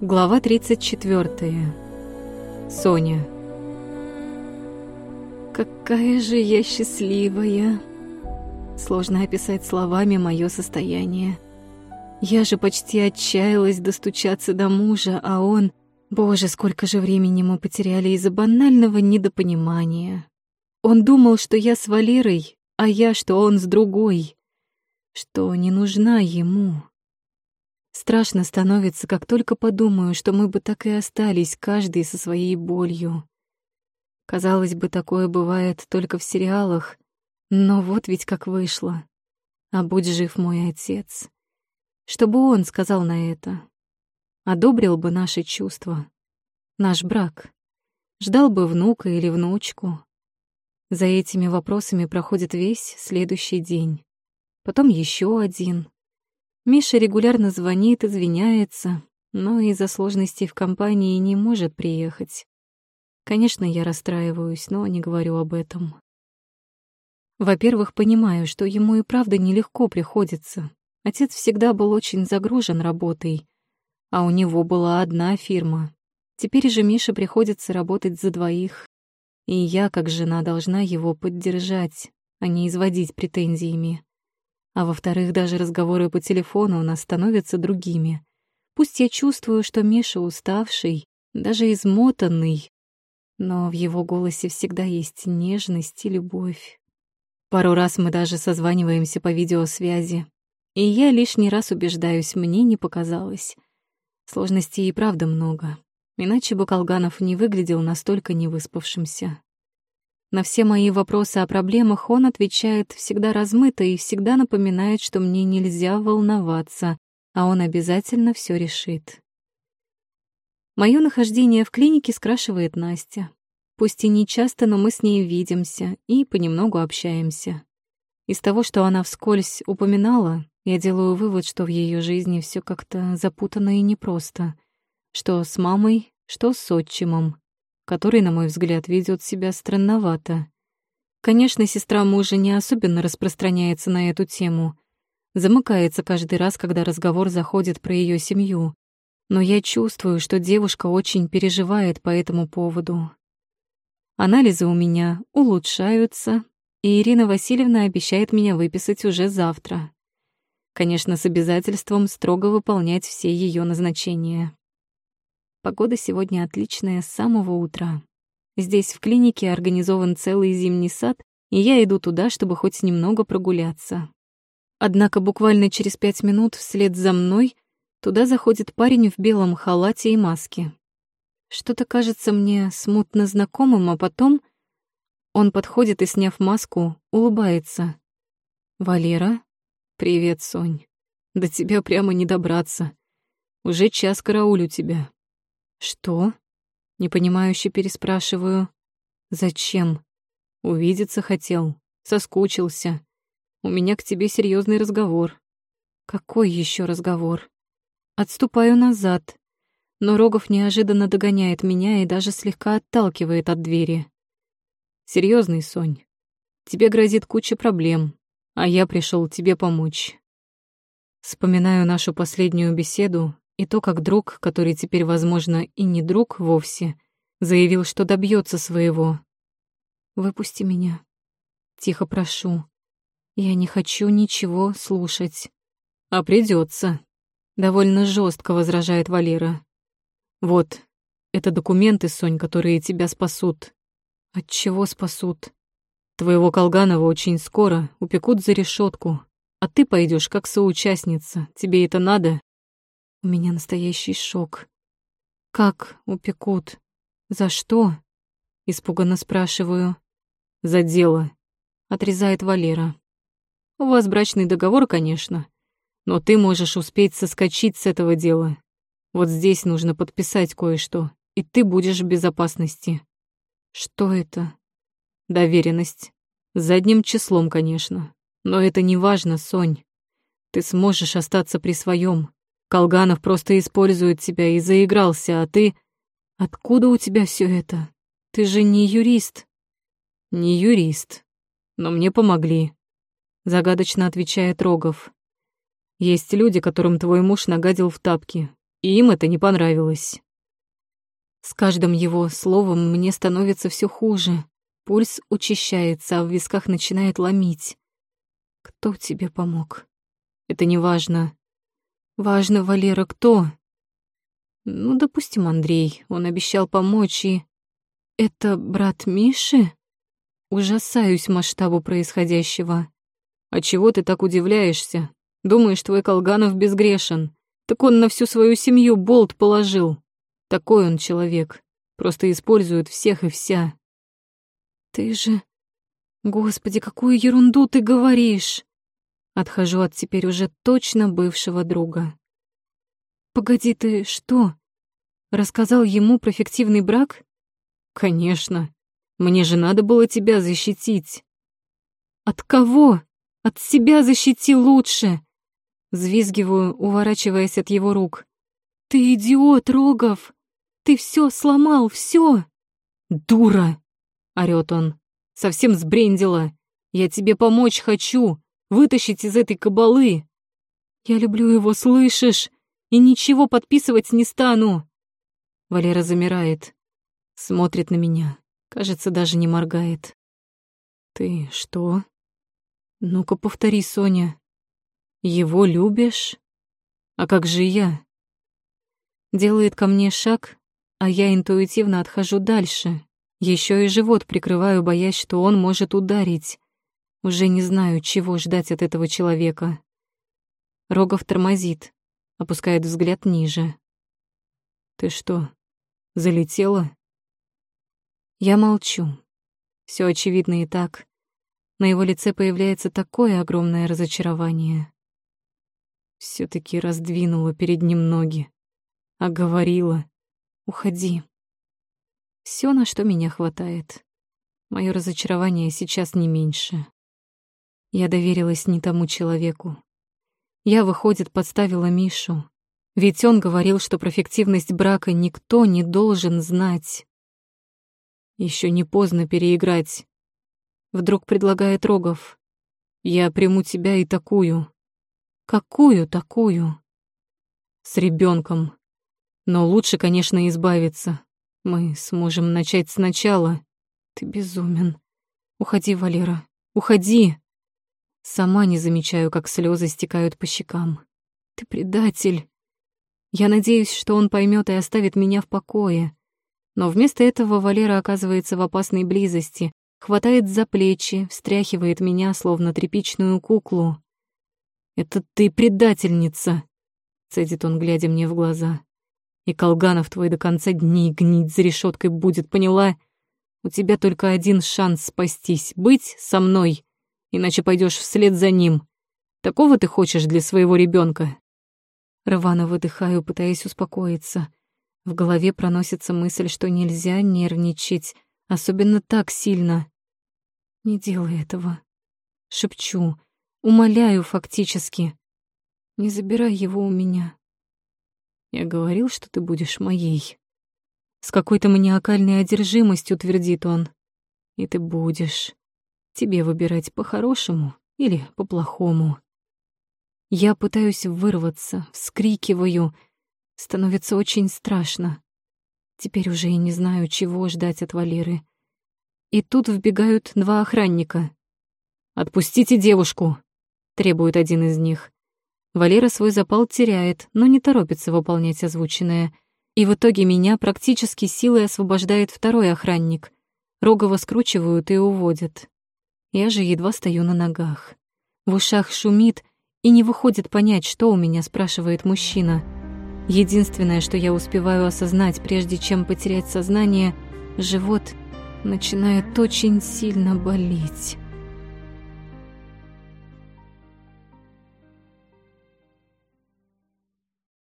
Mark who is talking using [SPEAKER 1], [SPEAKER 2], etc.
[SPEAKER 1] Глава 34. Соня. Какая же я счастливая. Сложно описать словами мое состояние. Я же почти отчаялась достучаться до мужа, а он... Боже, сколько же времени мы потеряли из-за банального недопонимания. Он думал, что я с Валерой, а я, что он с другой, что не нужна ему. Страшно становится, как только подумаю, что мы бы так и остались, каждый со своей болью. Казалось бы, такое бывает только в сериалах, но вот ведь как вышло. А будь жив мой отец. Что бы он сказал на это? Одобрил бы наши чувства, наш брак. Ждал бы внука или внучку. За этими вопросами проходит весь следующий день. Потом еще один. Миша регулярно звонит, извиняется, но из-за сложностей в компании не может приехать. Конечно, я расстраиваюсь, но не говорю об этом. Во-первых, понимаю, что ему и правда нелегко приходится. Отец всегда был очень загружен работой, а у него была одна фирма. Теперь же Мише приходится работать за двоих, и я, как жена, должна его поддержать, а не изводить претензиями. А во-вторых, даже разговоры по телефону у нас становятся другими. Пусть я чувствую, что Миша уставший, даже измотанный, но в его голосе всегда есть нежность и любовь. Пару раз мы даже созваниваемся по видеосвязи, и я лишний раз убеждаюсь, мне не показалось. Сложностей и правда много, иначе бы Колганов не выглядел настолько невыспавшимся. На все мои вопросы о проблемах он отвечает всегда размыто и всегда напоминает, что мне нельзя волноваться, а он обязательно все решит. Мое нахождение в клинике скрашивает Настя. Пусть и не часто, но мы с ней видимся и понемногу общаемся. Из того, что она вскользь упоминала, я делаю вывод, что в ее жизни все как-то запутано и непросто. Что с мамой, что с отчимом который, на мой взгляд, ведет себя странновато. Конечно, сестра мужа не особенно распространяется на эту тему, замыкается каждый раз, когда разговор заходит про ее семью, но я чувствую, что девушка очень переживает по этому поводу. Анализы у меня улучшаются, и Ирина Васильевна обещает меня выписать уже завтра. Конечно, с обязательством строго выполнять все ее назначения. Погода сегодня отличная с самого утра. Здесь в клинике организован целый зимний сад, и я иду туда, чтобы хоть немного прогуляться. Однако буквально через пять минут вслед за мной туда заходит парень в белом халате и маске. Что-то кажется мне смутно знакомым, а потом он подходит и, сняв маску, улыбается. «Валера? Привет, Сонь. До тебя прямо не добраться. Уже час караулю тебя. «Что?» — непонимающе переспрашиваю. «Зачем?» «Увидеться хотел. Соскучился. У меня к тебе серьезный разговор». «Какой еще разговор?» Отступаю назад, но Рогов неожиданно догоняет меня и даже слегка отталкивает от двери. Серьезный, Сонь. Тебе грозит куча проблем, а я пришел тебе помочь». Вспоминаю нашу последнюю беседу и то, как друг, который теперь, возможно, и не друг вовсе, заявил, что добьется своего. «Выпусти меня. Тихо прошу. Я не хочу ничего слушать». «А придется. довольно жестко возражает Валера. «Вот, это документы, Сонь, которые тебя спасут». «От чего спасут?» «Твоего Колганова очень скоро упекут за решетку, а ты пойдешь как соучастница. Тебе это надо?» У меня настоящий шок. Как упекут? За что? Испуганно спрашиваю. За дело. Отрезает Валера. У вас брачный договор, конечно, но ты можешь успеть соскочить с этого дела. Вот здесь нужно подписать кое-что, и ты будешь в безопасности. Что это? Доверенность. Задним числом, конечно. Но это не важно, Сонь. Ты сможешь остаться при своем. Колганов просто использует тебя и заигрался, а ты... Откуда у тебя все это? Ты же не юрист. Не юрист. Но мне помогли. Загадочно отвечает Рогов. Есть люди, которым твой муж нагадил в тапки.
[SPEAKER 2] и им это не понравилось.
[SPEAKER 1] С каждым его словом мне становится все хуже. Пульс учащается, а в висках начинает ломить. Кто тебе помог?
[SPEAKER 2] Это не важно.
[SPEAKER 1] Важно, Валера, кто?
[SPEAKER 2] Ну, допустим, Андрей. Он обещал помочь и...
[SPEAKER 1] Это брат Миши? Ужасаюсь масштабу происходящего.
[SPEAKER 2] А чего ты так удивляешься? Думаешь, твой Колганов безгрешен? Так он на всю свою семью болт положил. Такой он человек. Просто использует всех и вся.
[SPEAKER 1] Ты же... Господи, какую ерунду ты говоришь! Отхожу от теперь уже точно бывшего друга. Погоди, ты что? Рассказал ему про фиктивный брак?
[SPEAKER 2] Конечно. Мне же надо было тебя защитить.
[SPEAKER 1] От кого? От себя защити лучше. Взвизгиваю, уворачиваясь от его рук. Ты идиот, Рогов! Ты все сломал, все.
[SPEAKER 2] Дура! орёт он. Совсем сбрендила. Я тебе помочь хочу, вытащить из этой кабалы.
[SPEAKER 1] Я люблю его, слышишь? И ничего подписывать не стану.
[SPEAKER 2] Валера замирает, смотрит на меня, кажется, даже не моргает. Ты что? Ну-ка повтори, Соня. Его любишь? А как же я?
[SPEAKER 1] Делает ко мне шаг, а я интуитивно отхожу дальше. Еще и живот прикрываю, боясь, что он может ударить. Уже не знаю, чего ждать от этого человека. Рогов тормозит, опускает взгляд ниже.
[SPEAKER 2] «Ты что, залетела?»
[SPEAKER 1] Я молчу. Все очевидно и так. На его лице появляется такое огромное разочарование.
[SPEAKER 2] все таки раздвинула перед ним ноги. А говорила, уходи.
[SPEAKER 1] Все, на что меня хватает. Мое разочарование сейчас не меньше. Я доверилась не тому человеку. Я, выходит, подставила Мишу. Ведь он говорил, что про фиктивность брака никто не должен знать.
[SPEAKER 2] Еще не поздно переиграть.
[SPEAKER 1] Вдруг предлагает Рогов.
[SPEAKER 2] Я приму тебя и такую.
[SPEAKER 1] Какую такую?
[SPEAKER 2] С ребенком. Но лучше, конечно, избавиться. Мы сможем начать сначала.
[SPEAKER 1] Ты безумен. Уходи, Валера. Уходи. Сама не замечаю, как слезы стекают по щекам. Ты предатель. Я надеюсь, что он поймет и оставит меня в покое. Но вместо этого Валера оказывается в опасной близости, хватает за плечи, встряхивает меня, словно тряпичную куклу.
[SPEAKER 2] «Это ты предательница!» — цедит он, глядя мне в глаза. И Колганов твой до конца дней гнить за решеткой будет, поняла? У тебя только один шанс спастись — быть со мной, иначе пойдешь вслед за ним. Такого ты хочешь для своего ребенка?
[SPEAKER 1] Рвано выдыхаю, пытаясь успокоиться. В голове проносится мысль, что нельзя нервничать, особенно так сильно. Не делай этого. Шепчу, умоляю фактически. Не забирай его у меня.
[SPEAKER 2] Я говорил, что ты будешь моей.
[SPEAKER 1] С какой-то маниакальной одержимостью твердит он.
[SPEAKER 2] И ты будешь. Тебе выбирать по-хорошему или по-плохому.
[SPEAKER 1] Я пытаюсь вырваться, вскрикиваю. Становится очень страшно. Теперь уже и не знаю, чего ждать от Валеры. И тут вбегают два охранника.
[SPEAKER 2] «Отпустите девушку!» — требует один из них. Валера свой запал теряет, но не торопится выполнять озвученное. И в итоге меня практически силой освобождает второй охранник. Рогова скручивают и уводят. Я же едва стою на ногах. В ушах шумит, и не выходит понять, что у меня спрашивает мужчина. Единственное, что я успеваю осознать, прежде чем потерять сознание, живот начинает очень сильно болеть.